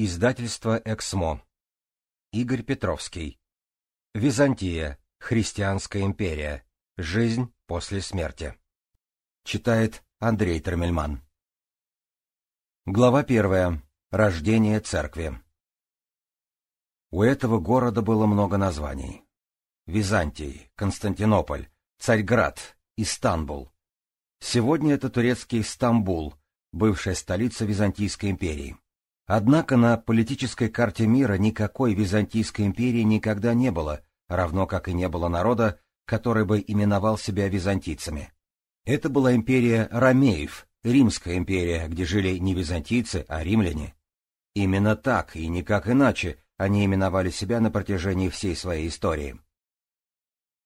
Издательство «Эксмо». Игорь Петровский. Византия. Христианская империя. Жизнь после смерти. Читает Андрей Термельман. Глава первая. Рождение церкви. У этого города было много названий. Византий, Константинополь, Царьград, Истанбул. Сегодня это турецкий Стамбул, бывшая столица Византийской империи. Однако на политической карте мира никакой Византийской империи никогда не было, равно как и не было народа, который бы именовал себя византийцами. Это была империя Ромеев, Римская империя, где жили не византийцы, а римляне. Именно так и никак иначе они именовали себя на протяжении всей своей истории.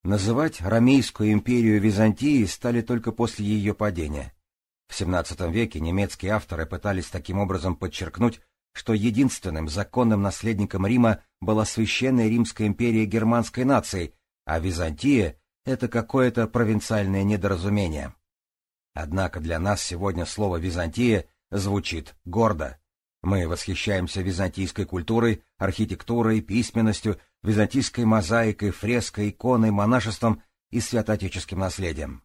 Называть Ромейскую империю Византией стали только после ее падения. В XVII веке немецкие авторы пытались таким образом подчеркнуть, что единственным законным наследником Рима была священная Римская империя германской нации, а Византия — это какое-то провинциальное недоразумение. Однако для нас сегодня слово «Византия» звучит гордо. Мы восхищаемся византийской культурой, архитектурой, письменностью, византийской мозаикой, фреской, иконой, монашеством и святоотеческим наследием.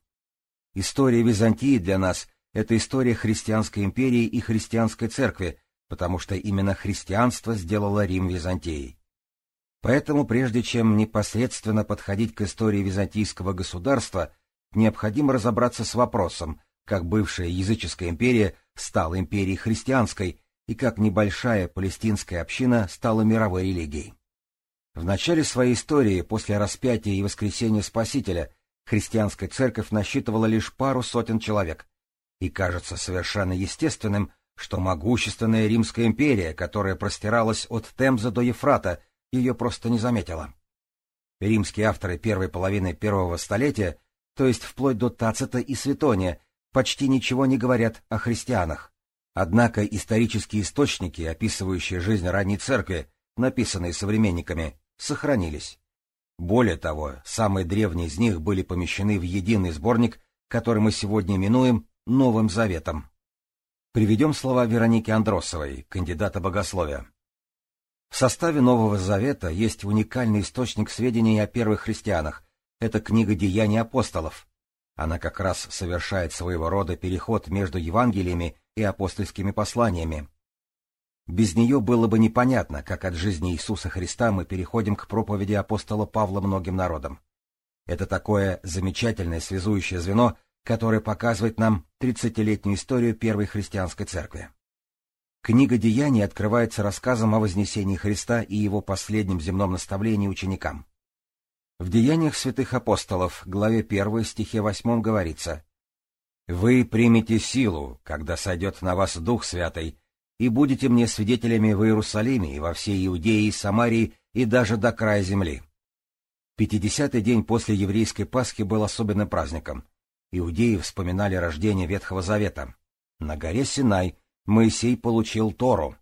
История Византии для нас — это история христианской империи и христианской церкви, потому что именно христианство сделало Рим Византией. Поэтому прежде чем непосредственно подходить к истории византийского государства, необходимо разобраться с вопросом, как бывшая языческая империя стала империей христианской и как небольшая палестинская община стала мировой религией. В начале своей истории, после распятия и воскресения Спасителя, христианская церковь насчитывала лишь пару сотен человек, и кажется совершенно естественным, что могущественная Римская империя, которая простиралась от Темза до Ефрата, ее просто не заметила. Римские авторы первой половины первого столетия, то есть вплоть до Тацита и Светония, почти ничего не говорят о христианах. Однако исторические источники, описывающие жизнь ранней церкви, написанные современниками, сохранились. Более того, самые древние из них были помещены в единый сборник, который мы сегодня именуем Новым Заветом. Приведем слова Вероники Андросовой, кандидата богословия. В составе Нового Завета есть уникальный источник сведений о первых христианах. Это книга «Деяний апостолов». Она как раз совершает своего рода переход между Евангелиями и апостольскими посланиями. Без нее было бы непонятно, как от жизни Иисуса Христа мы переходим к проповеди апостола Павла многим народам. Это такое замечательное связующее звено, который показывает нам тридцатилетнюю историю первой христианской церкви. Книга Деяний открывается рассказом о вознесении Христа и его последнем земном наставлении ученикам. В Деяниях святых апостолов, главе 1, стихе 8 говорится «Вы примете силу, когда сойдет на вас Дух Святый, и будете мне свидетелями в Иерусалиме и во всей Иудее и Самарии и даже до края земли». Пятидесятый день после еврейской Пасхи был особенным праздником — Иудеи вспоминали рождение Ветхого Завета. На горе Синай Моисей получил Тору.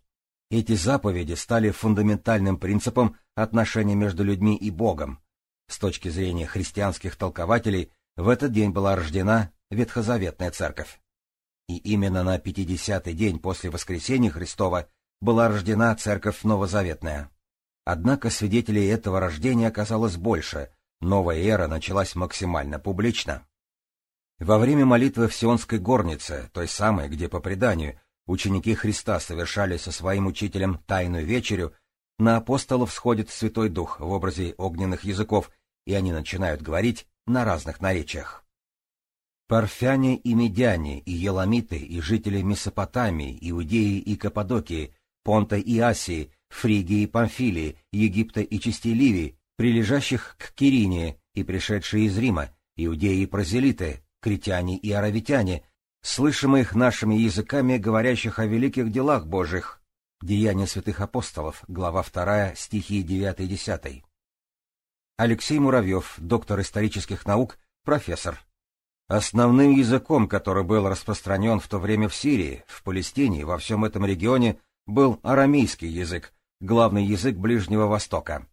Эти заповеди стали фундаментальным принципом отношений между людьми и Богом. С точки зрения христианских толкователей, в этот день была рождена Ветхозаветная Церковь. И именно на 50-й день после воскресения Христова была рождена Церковь Новозаветная. Однако свидетелей этого рождения оказалось больше, новая эра началась максимально публично. Во время молитвы в Сионской горнице, той самой, где, по преданию, ученики Христа совершали со своим учителем тайную вечерю, на апостолов сходит Святой Дух в образе огненных языков, и они начинают говорить на разных наречиях. Парфяне и медяне, и еламиты, и жители Месопотамии, Иудеи и Каппадокии, Понта и Асии, Фригии и Памфилии, Египта и частей Ливии, прилежащих к Кирине и пришедшие из Рима, иудеи и прозелиты, критяне и аравитяне, слышим их нашими языками, говорящих о великих делах Божьих. Деяния святых апостолов, глава 2, стихи 9 и 10. Алексей Муравьев, доктор исторических наук, профессор. Основным языком, который был распространен в то время в Сирии, в Палестине и во всем этом регионе, был арамейский язык, главный язык Ближнего Востока.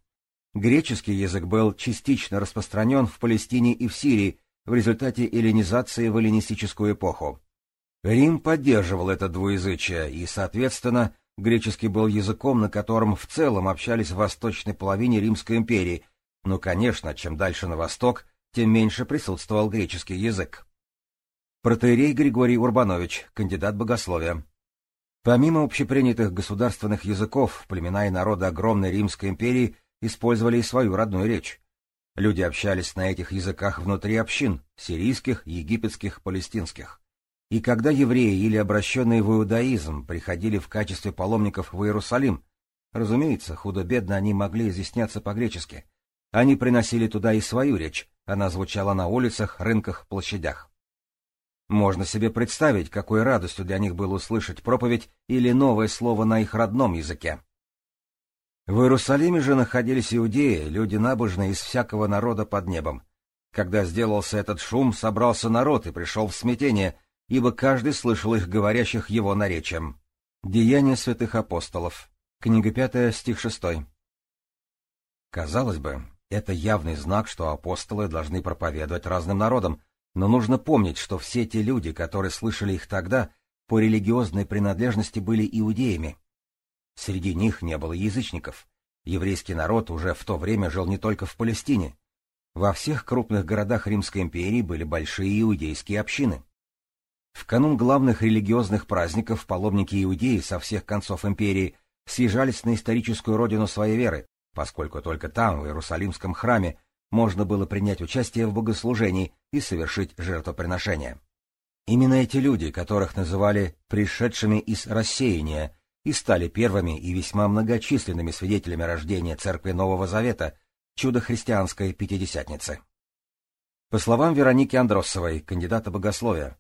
Греческий язык был частично распространен в Палестине и в Сирии, в результате эллинизации в эллинистическую эпоху. Рим поддерживал это двуязычие и, соответственно, Греческий был языком, на котором в целом общались в восточной половине Римской империи, но, конечно, чем дальше на восток, тем меньше присутствовал греческий язык. Протеерей Григорий Урбанович, кандидат богословия. Помимо общепринятых государственных языков, племена и народы огромной Римской империи использовали и свою родную речь. Люди общались на этих языках внутри общин — сирийских, египетских, палестинских. И когда евреи или обращенные в иудаизм приходили в качестве паломников в Иерусалим, разумеется, худо-бедно они могли изъясняться по-гречески, они приносили туда и свою речь, она звучала на улицах, рынках, площадях. Можно себе представить, какой радостью для них было услышать проповедь или новое слово на их родном языке. В Иерусалиме же находились иудеи, люди набожные из всякого народа под небом. Когда сделался этот шум, собрался народ и пришел в смятение, ибо каждый слышал их говорящих его наречием. Деяния святых апостолов. Книга 5, стих 6. Казалось бы, это явный знак, что апостолы должны проповедовать разным народам, но нужно помнить, что все те люди, которые слышали их тогда, по религиозной принадлежности были иудеями, Среди них не было язычников. Еврейский народ уже в то время жил не только в Палестине. Во всех крупных городах Римской империи были большие иудейские общины. В канун главных религиозных праздников паломники иудеи со всех концов империи съезжались на историческую родину своей веры, поскольку только там, в Иерусалимском храме, можно было принять участие в богослужении и совершить жертвоприношение. Именно эти люди, которых называли «пришедшими из рассеяния», и стали первыми и весьма многочисленными свидетелями рождения Церкви Нового Завета, чудо христианской Пятидесятницы. По словам Вероники Андросовой, кандидата богословия,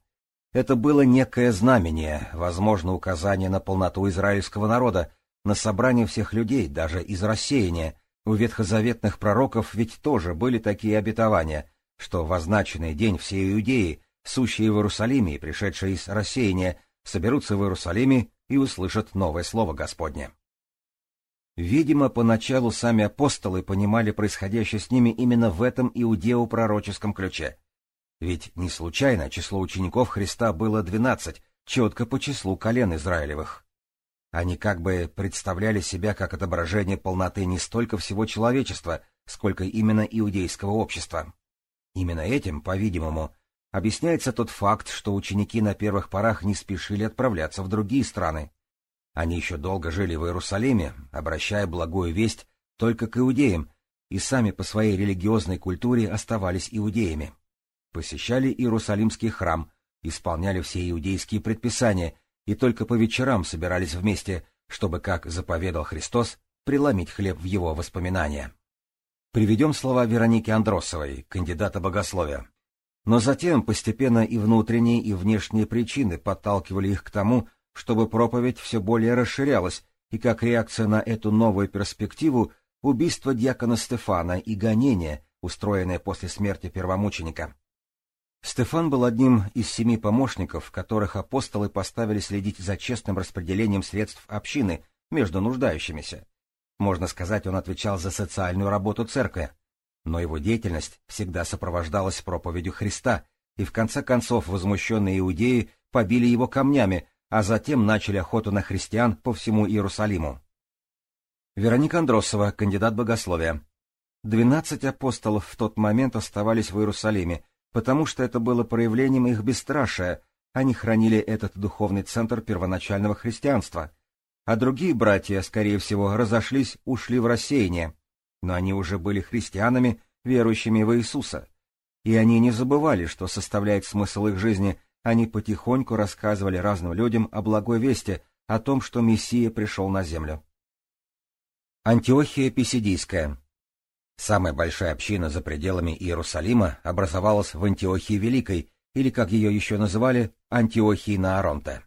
это было некое знамение, возможно, указание на полноту израильского народа, на собрание всех людей, даже из рассеяния. У ветхозаветных пророков ведь тоже были такие обетования, что в означенный день все иудеи, сущие в Иерусалиме и пришедшие из рассеяния, соберутся в Иерусалиме и услышат новое слово Господне. Видимо, поначалу сами апостолы понимали происходящее с ними именно в этом иудео-пророческом ключе. Ведь не случайно число учеников Христа было двенадцать, четко по числу колен Израилевых. Они как бы представляли себя как отображение полноты не столько всего человечества, сколько именно иудейского общества. Именно этим, по-видимому, объясняется тот факт, что ученики на первых порах не спешили отправляться в другие страны. Они еще долго жили в Иерусалиме, обращая благую весть только к иудеям, и сами по своей религиозной культуре оставались иудеями. Посещали Иерусалимский храм, исполняли все иудейские предписания и только по вечерам собирались вместе, чтобы, как заповедал Христос, преломить хлеб в его воспоминания. Приведем слова Вероники Андросовой, кандидата богословия. Но затем постепенно и внутренние, и внешние причины подталкивали их к тому, чтобы проповедь все более расширялась, и как реакция на эту новую перспективу убийство дьякона Стефана и гонение, устроенное после смерти первомученика. Стефан был одним из семи помощников, которых апостолы поставили следить за честным распределением средств общины между нуждающимися. Можно сказать, он отвечал за социальную работу церкви, но его деятельность всегда сопровождалась проповедью Христа, и в конце концов возмущенные иудеи побили его камнями, а затем начали охоту на христиан по всему Иерусалиму. Вероника Андросова, кандидат богословия. Двенадцать апостолов в тот момент оставались в Иерусалиме, потому что это было проявлением их бесстрашия, они хранили этот духовный центр первоначального христианства. А другие братья, скорее всего, разошлись, ушли в рассеяние но они уже были христианами, верующими в Иисуса. И они не забывали, что составляет смысл их жизни, они потихоньку рассказывали разным людям о благой вести, о том, что Мессия пришел на землю. Антиохия Писидийская Самая большая община за пределами Иерусалима образовалась в Антиохии Великой, или, как ее еще называли, Антиохии на Аронте.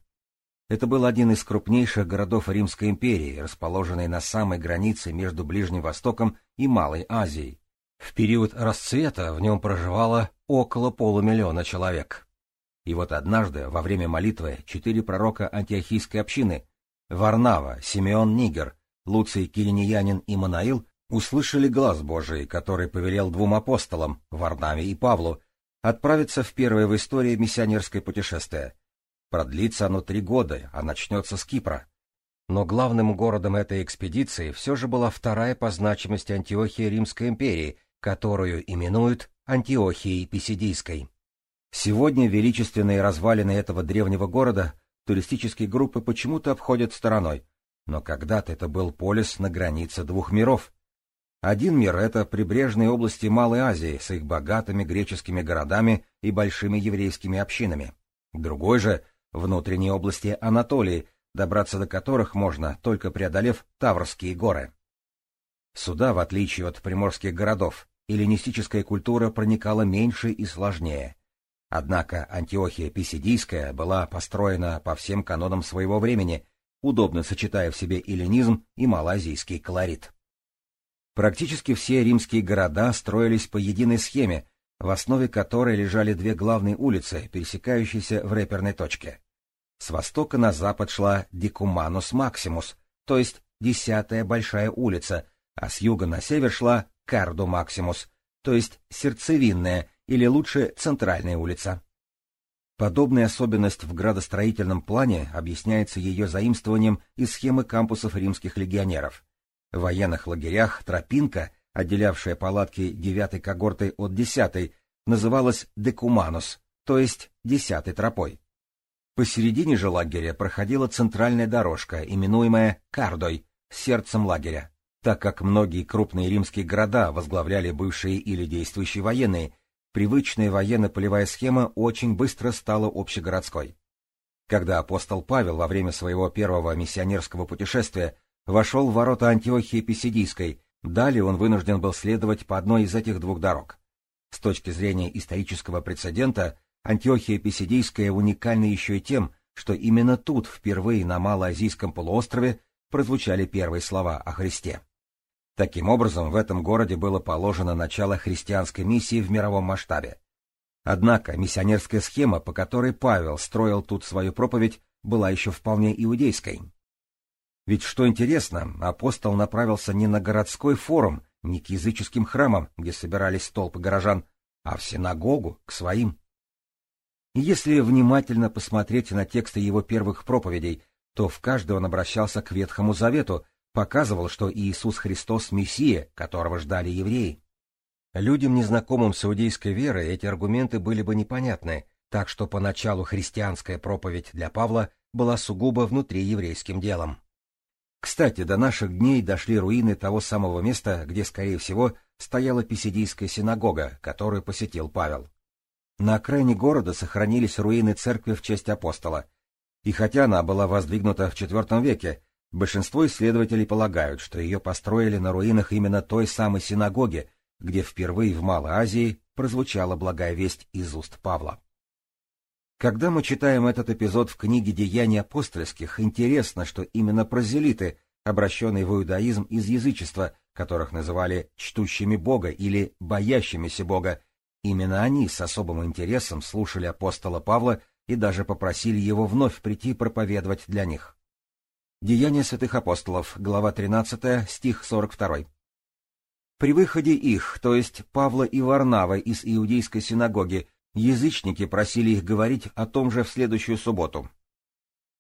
Это был один из крупнейших городов Римской империи, расположенный на самой границе между Ближним Востоком и Малой Азией. В период расцвета в нем проживало около полумиллиона человек. И вот однажды, во время молитвы, четыре пророка антиохийской общины — Варнава, Симеон Нигер, Луций Кириньянин и Манаил — услышали глаз Божий, который повелел двум апостолам, Варнаве и Павлу, отправиться в первое в истории миссионерское путешествие — Продлится оно три года, а начнется с Кипра. Но главным городом этой экспедиции все же была вторая по значимости Антиохия Римской империи, которую именуют Антиохией Писидийской. Сегодня величественные развалины этого древнего города туристические группы почему-то обходят стороной, но когда-то это был полис на границе двух миров. Один мир — это прибрежные области Малой Азии с их богатыми греческими городами и большими еврейскими общинами. Другой же — внутренние области Анатолии, добраться до которых можно, только преодолев Таврские горы. Сюда, в отличие от приморских городов, эллинистическая культура проникала меньше и сложнее. Однако Антиохия Писидийская была построена по всем канонам своего времени, удобно сочетая в себе эллинизм и малазийский колорит. Практически все римские города строились по единой схеме, в основе которой лежали две главные улицы, пересекающиеся в реперной точке. С востока на запад шла Дикуманус Максимус, то есть десятая большая улица, а с юга на север шла Карду Максимус, то есть сердцевинная или лучше центральная улица. Подобная особенность в градостроительном плане объясняется ее заимствованием из схемы кампусов римских легионеров. В военных лагерях тропинка, отделявшая палатки девятой когорты от десятой, называлась декуманус, то есть десятой тропой. Посередине же лагеря проходила центральная дорожка, именуемая Кардой, сердцем лагеря. Так как многие крупные римские города возглавляли бывшие или действующие военные, привычная военно-полевая схема очень быстро стала общегородской. Когда апостол Павел во время своего первого миссионерского путешествия вошел в ворота Антиохии Писидийской, далее он вынужден был следовать по одной из этих двух дорог. С точки зрения исторического прецедента, Антиохия Писидийская уникальна еще и тем, что именно тут впервые на Малоазийском полуострове прозвучали первые слова о Христе. Таким образом, в этом городе было положено начало христианской миссии в мировом масштабе. Однако миссионерская схема, по которой Павел строил тут свою проповедь, была еще вполне иудейской. Ведь что интересно, апостол направился не на городской форум, не к языческим храмам, где собирались толпы горожан, а в синагогу, к своим. Если внимательно посмотреть на тексты его первых проповедей, то в каждой он обращался к Ветхому Завету, показывал, что Иисус Христос — Мессия, которого ждали евреи. Людям, незнакомым с иудейской верой, эти аргументы были бы непонятны, так что поначалу христианская проповедь для Павла была сугубо внутриеврейским делом. Кстати, до наших дней дошли руины того самого места, где, скорее всего, стояла Писидийская синагога, которую посетил Павел. На окраине города сохранились руины церкви в честь апостола. И хотя она была воздвигнута в IV веке, большинство исследователей полагают, что ее построили на руинах именно той самой синагоги, где впервые в Малой Азии прозвучала благая весть из уст Павла. Когда мы читаем этот эпизод в книге «Деяний апостольских», интересно, что именно прозелиты, обращенные в иудаизм из язычества, которых называли «чтущими Бога» или «боящимися Бога», Именно они с особым интересом слушали апостола Павла и даже попросили его вновь прийти проповедовать для них. Деяния святых апостолов, глава 13, стих 42. При выходе их, то есть Павла и Варнавы из иудейской синагоги, язычники просили их говорить о том же в следующую субботу.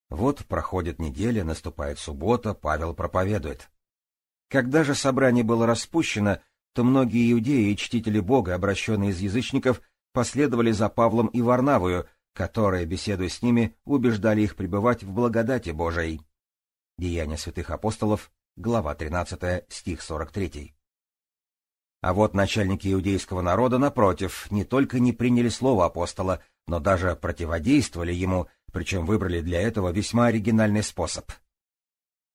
Вот проходит неделя, наступает суббота, Павел проповедует. Когда же собрание было распущено, то многие иудеи и чтители Бога, обращенные из язычников, последовали за Павлом и Варнавою, которые, беседуя с ними, убеждали их пребывать в благодати Божией. Деяния святых апостолов, глава 13, стих 43. А вот начальники иудейского народа, напротив, не только не приняли слово апостола, но даже противодействовали ему, причем выбрали для этого весьма оригинальный способ.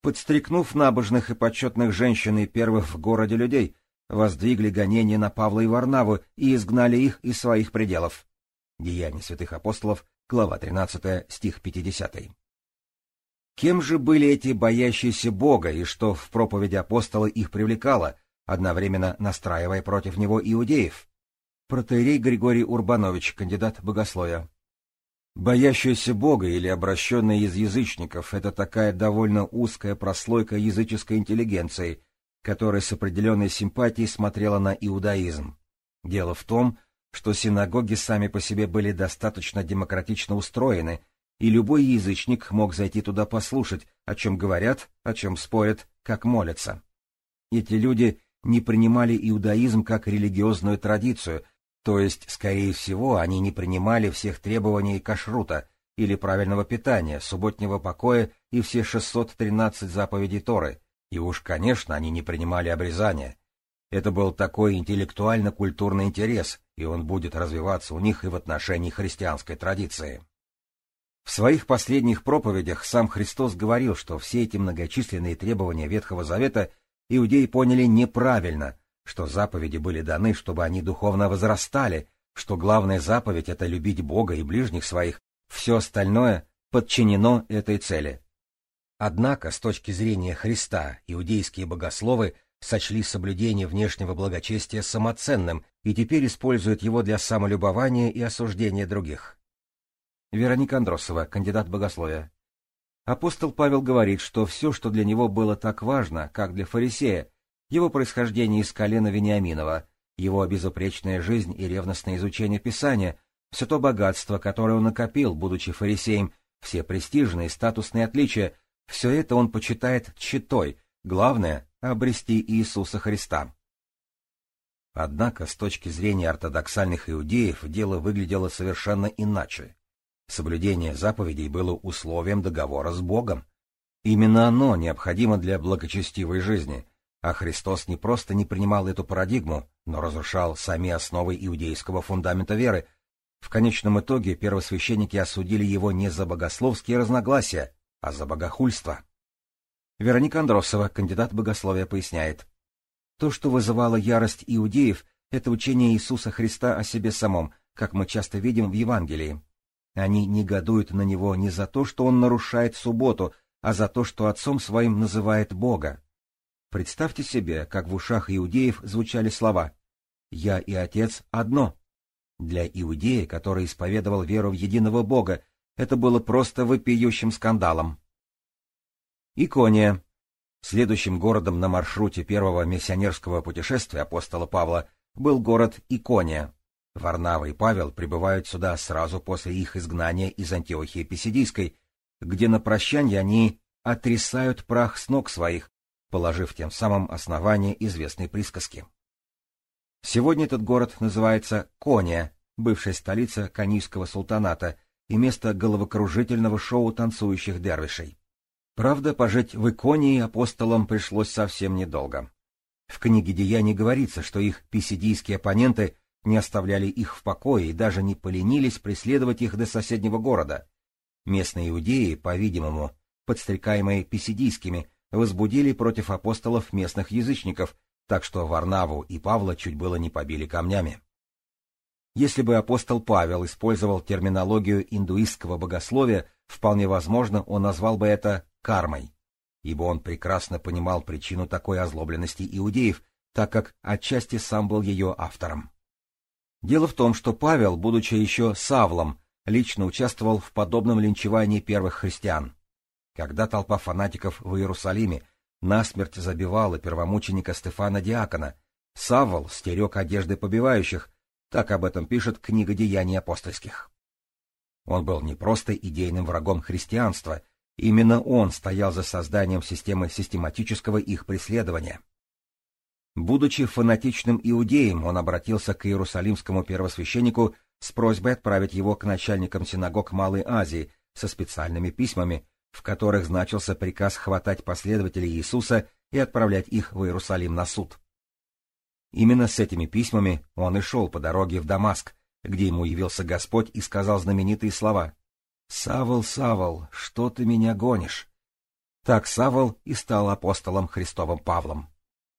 Подстрекнув набожных и почетных женщин и первых в городе людей, воздвигли гонения на Павла и Варнаву и изгнали их из своих пределов. Деяния святых апостолов, глава 13, стих 50. Кем же были эти боящиеся Бога, и что в проповеди апостола их привлекало, одновременно настраивая против него иудеев? Протеерей Григорий Урбанович, кандидат богословия. Боящиеся Бога или обращенные из язычников — это такая довольно узкая прослойка языческой интеллигенции — которая с определенной симпатией смотрела на иудаизм. Дело в том, что синагоги сами по себе были достаточно демократично устроены, и любой язычник мог зайти туда послушать, о чем говорят, о чем спорят, как молятся. Эти люди не принимали иудаизм как религиозную традицию, то есть, скорее всего, они не принимали всех требований кашрута или правильного питания, субботнего покоя и все 613 заповедей Торы, и уж, конечно, они не принимали обрезания. Это был такой интеллектуально-культурный интерес, и он будет развиваться у них и в отношении христианской традиции. В своих последних проповедях сам Христос говорил, что все эти многочисленные требования Ветхого Завета иудеи поняли неправильно, что заповеди были даны, чтобы они духовно возрастали, что главная заповедь — это любить Бога и ближних своих, все остальное подчинено этой цели. Однако, с точки зрения Христа, иудейские богословы сочли соблюдение внешнего благочестия самоценным и теперь используют его для самолюбования и осуждения других. Вероника Андросова, кандидат богословия. Апостол Павел говорит, что все, что для него было так важно, как для фарисея, его происхождение из колена Вениаминова, его безупречная жизнь и ревностное изучение Писания, все то богатство, которое он накопил, будучи фарисеем, все престижные статусные отличия, все это он почитает читой, главное — обрести Иисуса Христа. Однако, с точки зрения ортодоксальных иудеев, дело выглядело совершенно иначе. Соблюдение заповедей было условием договора с Богом. Именно оно необходимо для благочестивой жизни, а Христос не просто не принимал эту парадигму, но разрушал сами основы иудейского фундамента веры. В конечном итоге первосвященники осудили его не за богословские разногласия, а за богохульство. Вероника Андросова, кандидат богословия, поясняет. То, что вызывало ярость иудеев, это учение Иисуса Христа о себе самом, как мы часто видим в Евангелии. Они негодуют на него не за то, что он нарушает субботу, а за то, что отцом своим называет Бога. Представьте себе, как в ушах иудеев звучали слова «Я и Отец одно». Для иудея, который исповедовал веру в единого Бога, это было просто вопиющим скандалом. Икония. Следующим городом на маршруте первого миссионерского путешествия апостола Павла был город Икония, Варнава и Павел прибывают сюда сразу после их изгнания из Антиохии Писидийской, где на прощанье они отрисают прах с ног своих, положив тем самым основание известной присказки. Сегодня этот город называется Кония, бывшая столица Конийского султаната и место головокружительного шоу танцующих дервишей. Правда, пожить в Иконии апостолам пришлось совсем недолго. В книге Деяний говорится, что их писидийские оппоненты не оставляли их в покое и даже не поленились преследовать их до соседнего города. Местные иудеи, по-видимому, подстрекаемые писидийскими, возбудили против апостолов местных язычников, так что Варнаву и Павла чуть было не побили камнями. Если бы апостол Павел использовал терминологию индуистского богословия, вполне возможно, он назвал бы это кармой, ибо он прекрасно понимал причину такой озлобленности иудеев, так как отчасти сам был ее автором. Дело в том, что Павел, будучи еще Савлом, лично участвовал в подобном линчевании первых христиан. Когда толпа фанатиков в Иерусалиме насмерть забивала первомученика Стефана Диакона, Савл стерег одежды побивающих, так об этом пишет книга Деяний апостольских. Он был не просто идейным врагом христианства, именно он стоял за созданием системы систематического их преследования. Будучи фанатичным иудеем, он обратился к иерусалимскому первосвященнику с просьбой отправить его к начальникам синагог Малой Азии со специальными письмами, в которых значился приказ хватать последователей Иисуса и отправлять их в Иерусалим на суд. Именно с этими письмами он и шел по дороге в Дамаск, где ему явился Господь и сказал знаменитые слова «Савол, Савол, что ты меня гонишь?» Так Савол и стал апостолом Христовым Павлом.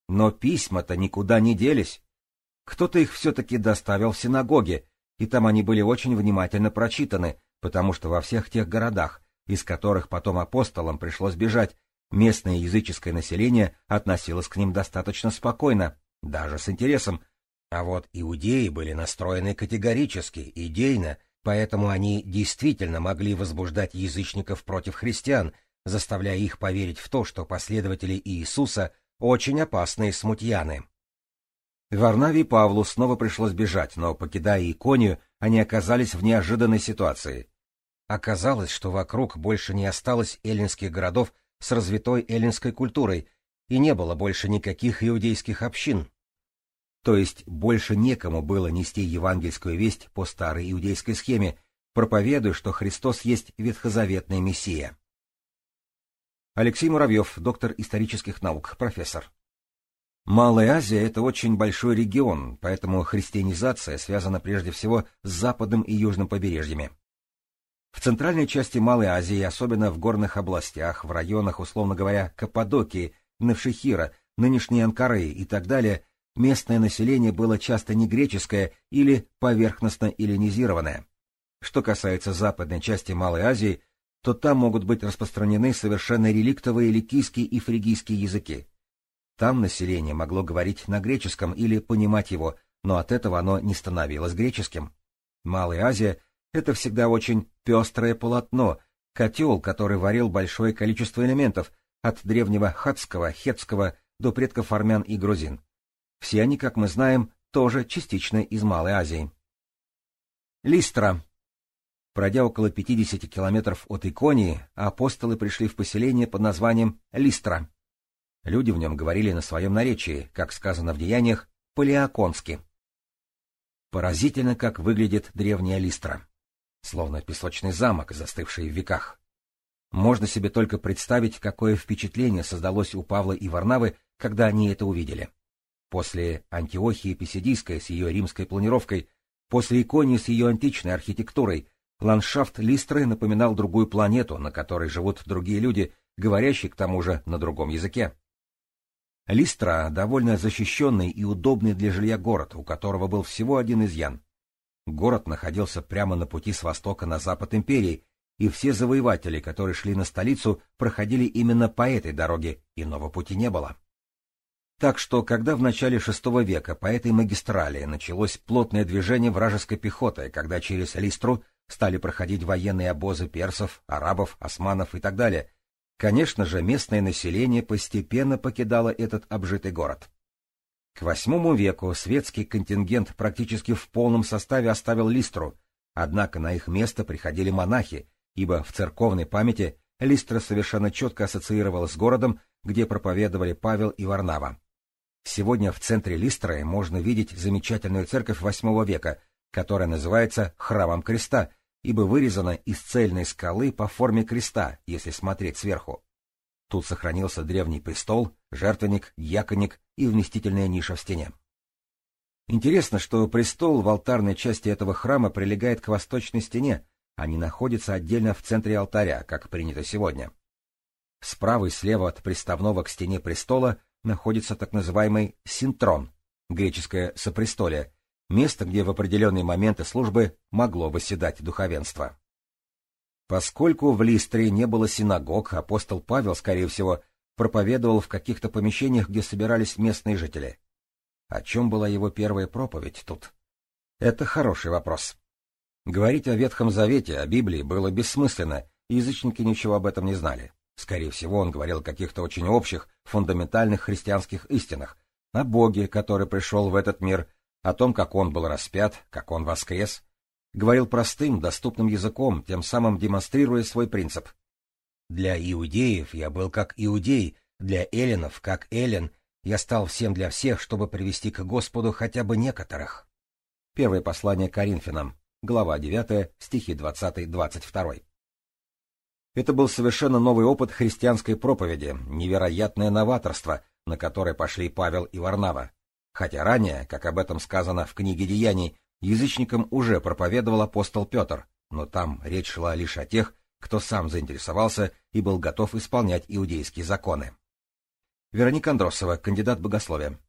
Но письма-то никуда не делись. Кто-то их все-таки доставил в синагоге, и там они были очень внимательно прочитаны, потому что во всех тех городах, из которых потом апостолам пришлось бежать, местное языческое население относилось к ним достаточно спокойно, даже с интересом. А вот иудеи были настроены категорически, идейно, поэтому они действительно могли возбуждать язычников против христиан, заставляя их поверить в то, что последователи Иисуса очень опасные смутьяны. Варнаве и Павлу снова пришлось бежать, но, покидая Иконию, они оказались в неожиданной ситуации. Оказалось, что вокруг больше не осталось эллинских городов с развитой эллинской культурой, и не было больше никаких иудейских общин. То есть больше некому было нести евангельскую весть по старой иудейской схеме, проповедуя, что Христос есть ветхозаветный Мессия. Алексей Муравьев, доктор исторических наук, профессор. Малая Азия — это очень большой регион, поэтому христианизация связана прежде всего с западным и южным побережьями. В центральной части Малой Азии, особенно в горных областях, в районах, условно говоря, Каппадокии, Навшихира, нынешней Анкары и так далее, местное население было часто не греческое или поверхностно эллинизированное. Что касается западной части Малой Азии, то там могут быть распространены совершенно реликтовые ликийские и фригийские языки. Там население могло говорить на греческом или понимать его, но от этого оно не становилось греческим. Малая Азия — это всегда очень пестрое полотно, котел, который варил большое количество элементов, от древнего хатского, хетского до предков армян и грузин. Все они, как мы знаем, тоже частично из Малой Азии. Листра. Пройдя около 50 километров от Иконии, апостолы пришли в поселение под названием Листра. Люди в нем говорили на своем наречии, как сказано в деяниях, полиаконски. Поразительно, как выглядит древняя Листра. Словно песочный замок, застывший в веках. Можно себе только представить, какое впечатление создалось у Павла и Варнавы, когда они это увидели. После Антиохии Писидийской с ее римской планировкой, после Иконии с ее античной архитектурой, ландшафт Листры напоминал другую планету, на которой живут другие люди, говорящие к тому же на другом языке. Листра — довольно защищенный и удобный для жилья город, у которого был всего один изъян. Город находился прямо на пути с востока на запад империи, и все завоеватели, которые шли на столицу, проходили именно по этой дороге, иного пути не было. Так что, когда в начале VI века по этой магистрали началось плотное движение вражеской пехоты, когда через Листру стали проходить военные обозы персов, арабов, османов и так далее, конечно же, местное население постепенно покидало этот обжитый город. К VIII веку светский контингент практически в полном составе оставил Листру, однако на их место приходили монахи, ибо в церковной памяти Листра совершенно четко ассоциировалась с городом, где проповедовали Павел и Варнава. Сегодня в центре Листры можно видеть замечательную церковь VIII века, которая называется Храмом Креста, ибо вырезана из цельной скалы по форме креста, если смотреть сверху. Тут сохранился древний престол, жертвенник, яконик и вместительная ниша в стене. Интересно, что престол в алтарной части этого храма прилегает к восточной стене, не находится отдельно в центре алтаря, как принято сегодня. Справа и слева от приставного к стене престола находится так называемый синтрон, греческое сопрестолие, место, где в определенные моменты службы могло восседать духовенство. Поскольку в Листре не было синагог, апостол Павел, скорее всего, проповедовал в каких-то помещениях, где собирались местные жители. О чем была его первая проповедь тут? Это хороший вопрос. Говорить о Ветхом Завете, о Библии было бессмысленно, язычники ничего об этом не знали. Скорее всего, он говорил о каких-то очень общих, фундаментальных христианских истинах, о Боге, который пришел в этот мир, о том, как он был распят, как он воскрес. Говорил простым, доступным языком, тем самым демонстрируя свой принцип. Для иудеев я был как иудей, для эллинов как эллин, я стал всем для всех, чтобы привести к Господу хотя бы некоторых. Первое послание Коринфянам, глава 9, стихи 20-22. Это был совершенно новый опыт христианской проповеди, невероятное новаторство, на которое пошли Павел и Варнава. Хотя ранее, как об этом сказано в книге Деяний, язычникам уже проповедовал апостол Петр, но там речь шла лишь о тех, кто сам заинтересовался и был готов исполнять иудейские законы. Вероника Андросова, кандидат богословия.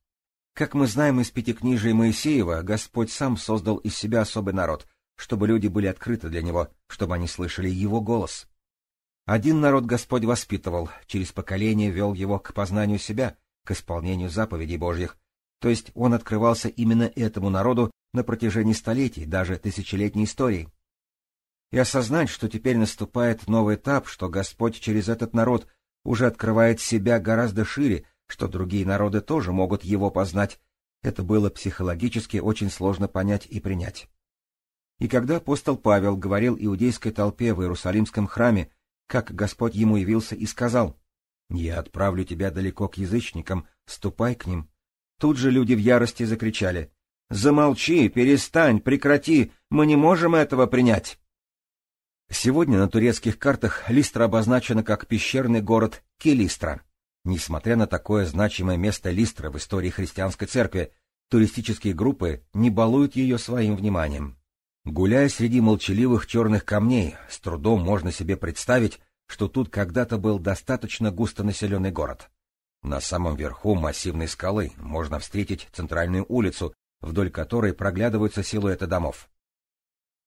Как мы знаем из Пятикнижия Моисеева, Господь сам создал из себя особый народ, чтобы люди были открыты для него, чтобы они слышали его голос. Один народ Господь воспитывал, через поколение вел его к познанию себя, к исполнению заповедей Божьих, то есть он открывался именно этому народу на протяжении столетий, даже тысячелетней истории. И осознать, что теперь наступает новый этап, что Господь через этот народ уже открывает себя гораздо шире, что другие народы тоже могут его познать, это было психологически очень сложно понять и принять. И когда апостол Павел говорил иудейской толпе в Иерусалимском храме, как Господь ему явился и сказал, «Я отправлю тебя далеко к язычникам, ступай к ним». Тут же люди в ярости закричали, «Замолчи, перестань, прекрати, мы не можем этого принять». Сегодня на турецких картах Листра обозначена как пещерный город Келистра. Несмотря на такое значимое место Листра в истории христианской церкви, туристические группы не балуют ее своим вниманием. Гуляя среди молчаливых черных камней, с трудом можно себе представить, что тут когда-то был достаточно густонаселенный город. На самом верху массивной скалы можно встретить центральную улицу, вдоль которой проглядываются силуэты домов.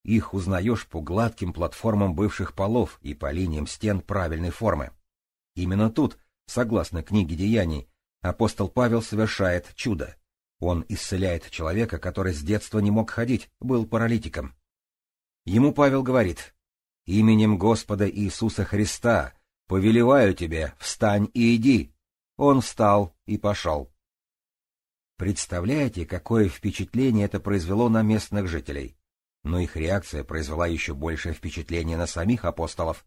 Их узнаешь по гладким платформам бывших полов и по линиям стен правильной формы. Именно тут, согласно книге Деяний, апостол Павел совершает чудо. Он исцеляет человека, который с детства не мог ходить, был паралитиком. Ему Павел говорит, «Именем Господа Иисуса Христа повелеваю тебе, встань и иди». Он встал и пошел. Представляете, какое впечатление это произвело на местных жителей? но их реакция произвела еще большее впечатление на самих апостолов.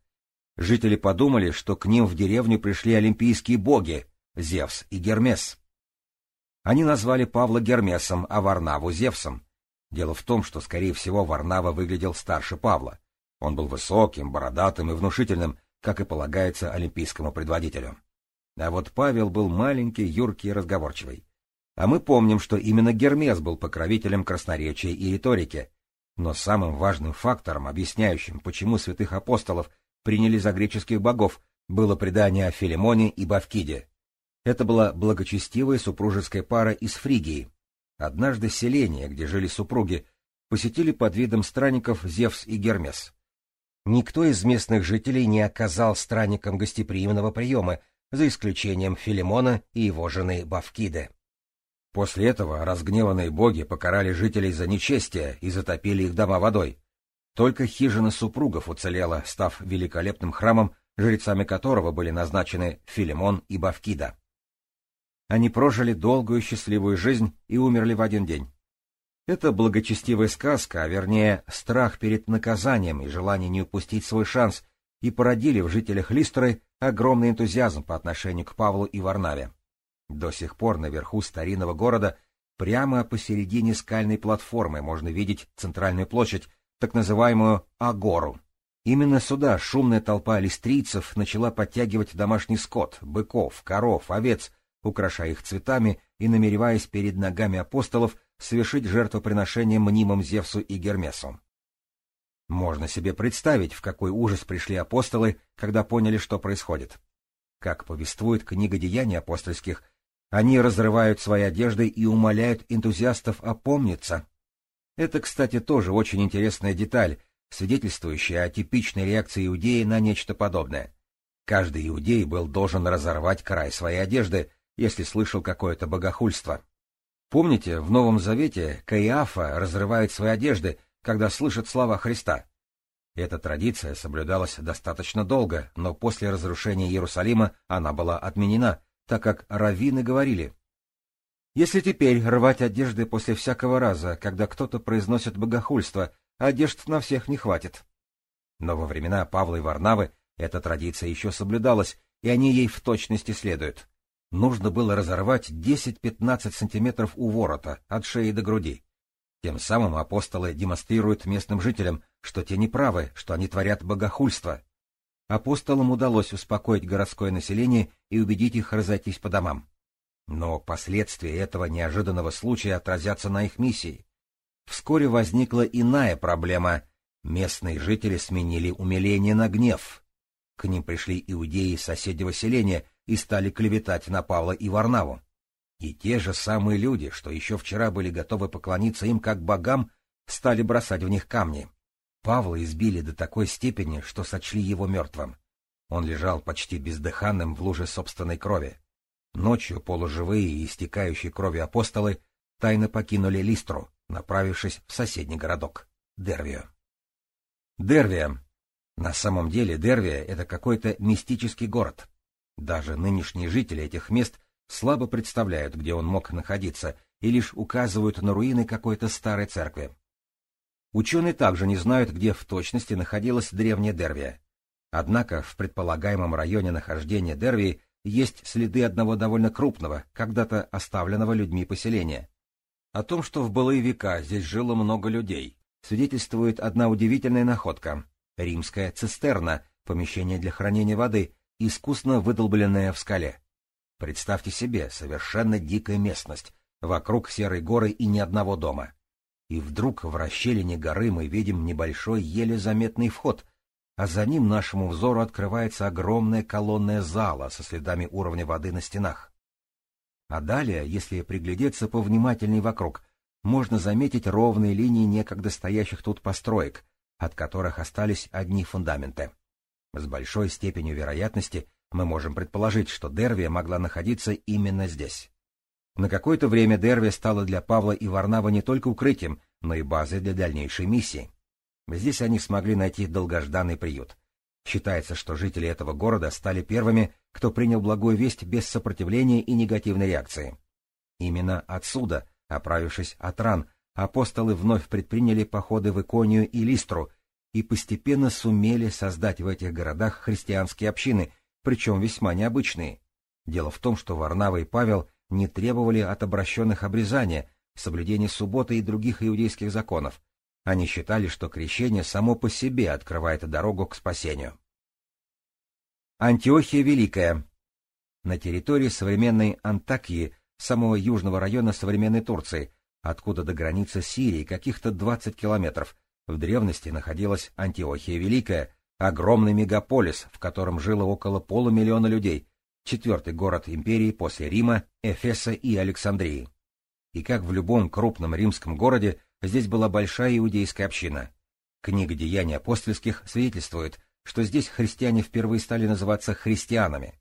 Жители подумали, что к ним в деревню пришли олимпийские боги — Зевс и Гермес. Они назвали Павла Гермесом, а Варнаву — Зевсом. Дело в том, что, скорее всего, Варнава выглядел старше Павла. Он был высоким, бородатым и внушительным, как и полагается олимпийскому предводителю. А вот Павел был маленький, юркий и разговорчивый. А мы помним, что именно Гермес был покровителем красноречия и риторики, но самым важным фактором, объясняющим, почему святых апостолов приняли за греческих богов, было предание о Филимоне и Бавкиде. Это была благочестивая супружеская пара из Фригии. Однажды селение, где жили супруги, посетили под видом странников Зевс и Гермес. Никто из местных жителей не оказал странникам гостеприимного приема, за исключением Филимона и его жены Бавкиды. После этого разгневанные боги покарали жителей за нечестие и затопили их дома водой. Только хижина супругов уцелела, став великолепным храмом, жрецами которого были назначены Филимон и Бавкида. Они прожили долгую счастливую жизнь и умерли в один день. Это благочестивая сказка, а вернее страх перед наказанием и желание не упустить свой шанс, и породили в жителях Листры огромный энтузиазм по отношению к Павлу и Варнаве. До сих пор наверху старинного города, прямо посередине скальной платформы, можно видеть центральную площадь, так называемую Агору. Именно сюда шумная толпа листрийцев начала подтягивать домашний скот, быков, коров, овец, украшая их цветами и намереваясь перед ногами апостолов совершить жертвоприношение мнимым Зевсу и Гермесу. Можно себе представить, в какой ужас пришли апостолы, когда поняли, что происходит. Как повествует книга Деяний апостольских, они разрывают свои одежды и умоляют энтузиастов опомниться. Это, кстати, тоже очень интересная деталь, свидетельствующая о типичной реакции иудеи на нечто подобное. Каждый иудей был должен разорвать край своей одежды, если слышал какое-то богохульство. Помните, в Новом Завете Каиафа разрывает свои одежды, когда слышит слова Христа. Эта традиция соблюдалась достаточно долго, но после разрушения Иерусалима она была отменена, так как раввины говорили, «Если теперь рвать одежды после всякого раза, когда кто-то произносит богохульство, одежд на всех не хватит». Но во времена Павла и Варнавы эта традиция еще соблюдалась, и они ей в точности следуют. Нужно было разорвать 10-15 сантиметров у ворота, от шеи до груди. Тем самым апостолы демонстрируют местным жителям, что те неправы, что они творят богохульство, апостолам удалось успокоить городское население и убедить их разойтись по домам. Но последствия этого неожиданного случая отразятся на их миссии. Вскоре возникла иная проблема. Местные жители сменили умиление на гнев. К ним пришли иудеи из соседнего селения и стали клеветать на Павла и Варнаву. И те же самые люди, что еще вчера были готовы поклониться им как богам, стали бросать в них камни. Павла избили до такой степени, что сочли его мертвым. Он лежал почти бездыханным в луже собственной крови. Ночью полуживые и истекающие кровью апостолы тайно покинули Листру, направившись в соседний городок — Дервию. Дервия. На самом деле Дервия — это какой-то мистический город. Даже нынешние жители этих мест слабо представляют, где он мог находиться, и лишь указывают на руины какой-то старой церкви. Ученые также не знают, где в точности находилась древняя Дервия. Однако в предполагаемом районе нахождения Дервии есть следы одного довольно крупного, когда-то оставленного людьми поселения. О том, что в былые века здесь жило много людей, свидетельствует одна удивительная находка — римская цистерна, помещение для хранения воды, искусно выдолбленное в скале. Представьте себе совершенно дикая местность, вокруг серой горы и ни одного дома. И вдруг в расщелине горы мы видим небольшой, еле заметный вход, а за ним нашему взору открывается огромная колонная зала со следами уровня воды на стенах. А далее, если приглядеться повнимательней вокруг, можно заметить ровные линии некогда стоящих тут построек, от которых остались одни фундаменты. С большой степенью вероятности мы можем предположить, что Дервия могла находиться именно здесь. На какое-то время Дервия стала для Павла и Варнава не только укрытием, но и базой для дальнейшей миссии. Здесь они смогли найти долгожданный приют. Считается, что жители этого города стали первыми, кто принял благую весть без сопротивления и негативной реакции. Именно отсюда, оправившись от ран, апостолы вновь предприняли походы в Иконию и Листру и постепенно сумели создать в этих городах христианские общины, причем весьма необычные. Дело в том, что Варнава и Павел не требовали от обращенных обрезания, соблюдения субботы и других иудейских законов, они считали, что крещение само по себе открывает дорогу к спасению. Антиохия Великая. На территории современной Антакии, самого южного района современной Турции, откуда до границы Сирии каких-то 20 километров, в древности находилась Антиохия Великая, огромный мегаполис, в котором жило около полумиллиона людей, четвертый город империи после Рима, Эфеса и Александрии. И как в любом крупном римском городе, здесь была большая иудейская община. Книга Деяний апостольских свидетельствует, что здесь христиане впервые стали называться христианами.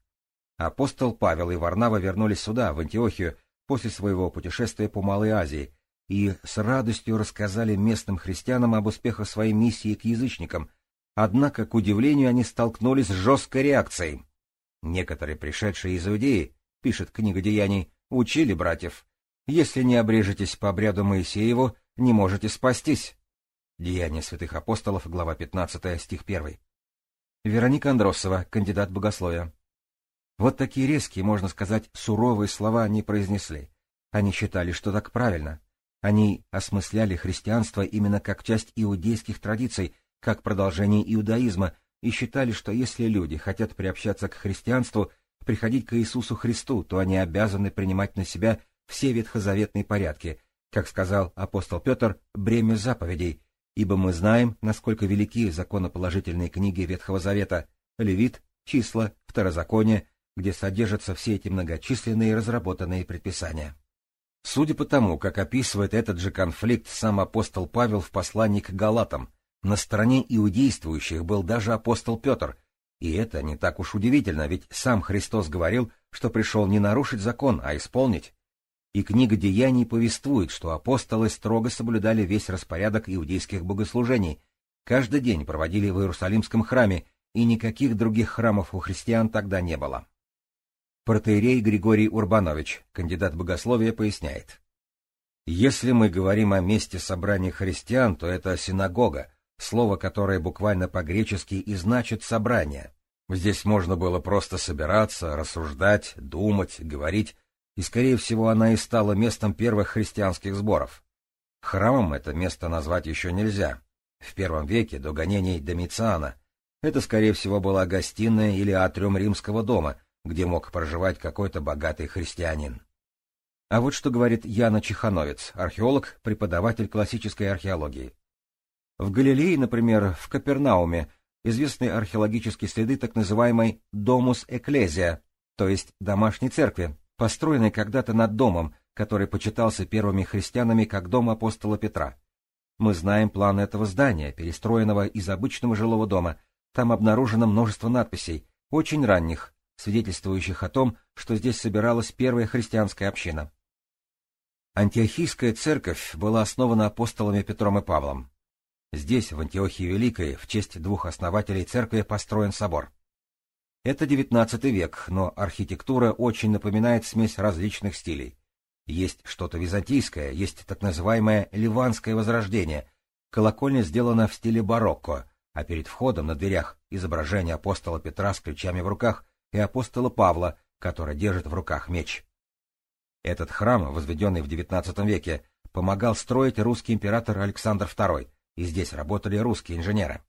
Апостол Павел и Варнава вернулись сюда, в Антиохию, после своего путешествия по Малой Азии, и с радостью рассказали местным христианам об успехах своей миссии к язычникам, однако, к удивлению, они столкнулись с жесткой реакцией. Некоторые пришедшие из Иудеи, пишет книга Деяний, учили братьев, если не обрежетесь по обряду Моисееву, не можете спастись. Деяния святых апостолов, глава 15, стих 1. Вероника Андросова, кандидат богословия. Вот такие резкие, можно сказать, суровые слова они произнесли. Они считали, что так правильно. Они осмысляли христианство именно как часть иудейских традиций, как продолжение иудаизма, и считали, что если люди хотят приобщаться к христианству, приходить к Иисусу Христу, то они обязаны принимать на себя все ветхозаветные порядки, как сказал апостол Петр, бремя заповедей, ибо мы знаем, насколько велики законоположительные книги Ветхого Завета, Левит, Числа, Второзаконие, где содержатся все эти многочисленные разработанные предписания. Судя по тому, как описывает этот же конфликт сам апостол Павел в послании к Галатам, на стороне иудействующих был даже апостол Петр, и это не так уж удивительно, ведь сам Христос говорил, что пришел не нарушить закон, а исполнить. И книга Деяний повествует, что апостолы строго соблюдали весь распорядок иудейских богослужений, каждый день проводили в Иерусалимском храме, и никаких других храмов у христиан тогда не было. Протеерей Григорий Урбанович, кандидат богословия, поясняет. Если мы говорим о месте собрания христиан, то это синагога, слово, которое буквально по-гречески и значит «собрание». Здесь можно было просто собираться, рассуждать, думать, говорить, и, скорее всего, она и стала местом первых христианских сборов. Храмом это место назвать еще нельзя. В первом веке, до гонений Домициана, это, скорее всего, была гостиная или атриум римского дома, где мог проживать какой-то богатый христианин. А вот что говорит Яна Чехановец, археолог, преподаватель классической археологии. В Галилее, например, в Капернауме, известны археологические следы так называемой «домус экклезия», то есть домашней церкви, построенный когда-то над домом, который почитался первыми христианами как дом апостола Петра. Мы знаем план этого здания, перестроенного из обычного жилого дома. Там обнаружено множество надписей, очень ранних, свидетельствующих о том, что здесь собиралась первая христианская община. Антиохийская церковь была основана апостолами Петром и Павлом. Здесь, в Антиохии Великой, в честь двух основателей церкви построен собор. Это XIX век, но архитектура очень напоминает смесь различных стилей. Есть что-то византийское, есть так называемое ливанское возрождение, Колокольня сделана в стиле барокко, а перед входом на дверях изображение апостола Петра с ключами в руках и апостола Павла, который держит в руках меч. Этот храм, возведенный в XIX веке, помогал строить русский император Александр II, и здесь работали русские инженеры.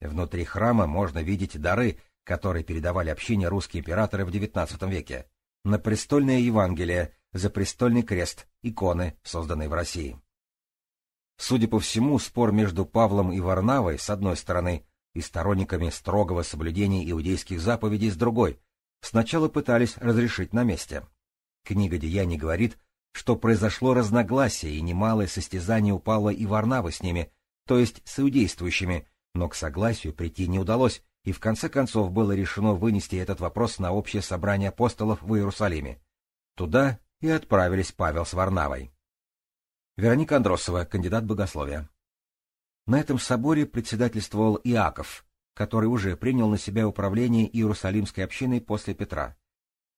Внутри храма можно видеть дары, которые передавали общине русские императоры в XIX веке. На престольное Евангелие, за престольный крест, иконы, созданные в России. Судя по всему, спор между Павлом и Варнавой, с одной стороны, и сторонниками строгого соблюдения иудейских заповедей с другой, сначала пытались разрешить на месте. Книга Деяний говорит, что произошло разногласие и немалое состязание у Павла и Варнавы с ними, то есть с иудействующими, но к согласию прийти не удалось, и в конце концов было решено вынести этот вопрос на общее собрание апостолов в Иерусалиме. Туда и отправились Павел с Варнавой. Вероника Андросова, кандидат богословия. На этом соборе председательствовал Иаков, который уже принял на себя управление Иерусалимской общиной после Петра.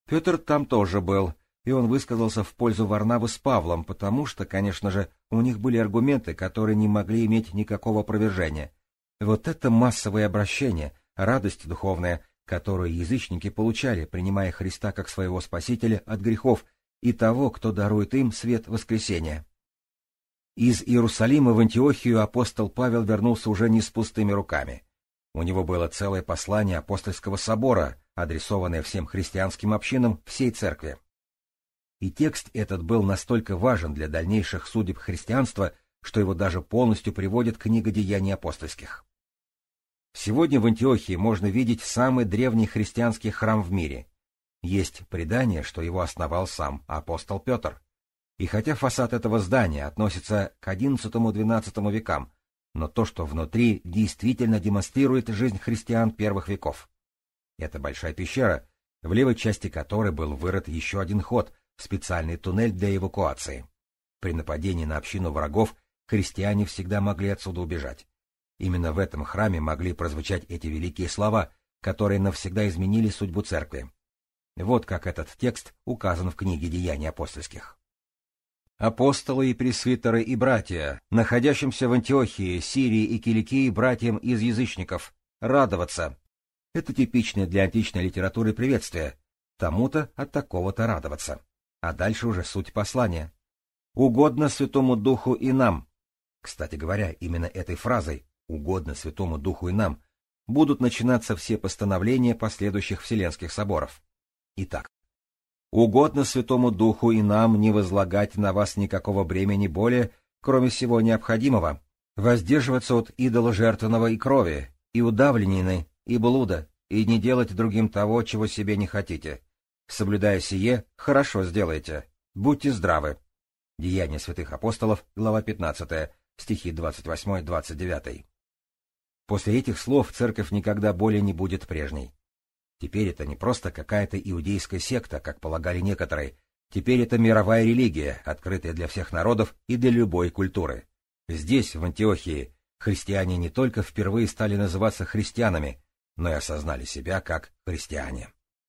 Петр там тоже был, и он высказался в пользу Варнавы с Павлом, потому что, конечно же, у них были аргументы, которые не могли иметь никакого опровержения. Вот это массовое обращение, радость духовная, которую язычники получали, принимая Христа как своего Спасителя от грехов и того, кто дарует им свет воскресения. Из Иерусалима в Антиохию апостол Павел вернулся уже не с пустыми руками. У него было целое послание апостольского собора, адресованное всем христианским общинам всей церкви. И текст этот был настолько важен для дальнейших судеб христианства, что его даже полностью приводит книга Деяний апостольских. Сегодня в Антиохии можно видеть самый древний христианский храм в мире. Есть предание, что его основал сам апостол Петр. И хотя фасад этого здания относится к XI-XII векам, но то, что внутри, действительно демонстрирует жизнь христиан первых веков. Это большая пещера, в левой части которой был вырыт еще один ход, специальный туннель для эвакуации. При нападении на общину врагов христиане всегда могли отсюда убежать. Именно в этом храме могли прозвучать эти великие слова, которые навсегда изменили судьбу церкви. Вот как этот текст указан в книге Деяний апостольских апостолы и пресвитеры и братья, находящимся в Антиохии, Сирии и Киликии братьям из язычников, радоваться. Это типичное для античной литературы приветствие. Тому-то от такого-то радоваться. А дальше уже суть послания. Угодно Святому Духу и нам. Кстати говоря, именно этой фразой «угодно Святому Духу и нам» будут начинаться все постановления последующих Вселенских соборов. Итак, Угодно Святому Духу и нам не возлагать на вас никакого бремени более, кроме всего необходимого, воздерживаться от идола жертвенного и крови, и удавленины, и блуда, и не делать другим того, чего себе не хотите. Соблюдая сие, хорошо сделаете. Будьте здравы. Деяния святых апостолов, глава 15, стихи 28-29. После этих слов церковь никогда более не будет прежней. Теперь это не просто какая-то иудейская секта, как полагали некоторые. Теперь это мировая религия, открытая для всех народов и для любой культуры. Здесь, в Антиохии, христиане не только впервые стали называться христианами, но и осознали себя как христиане.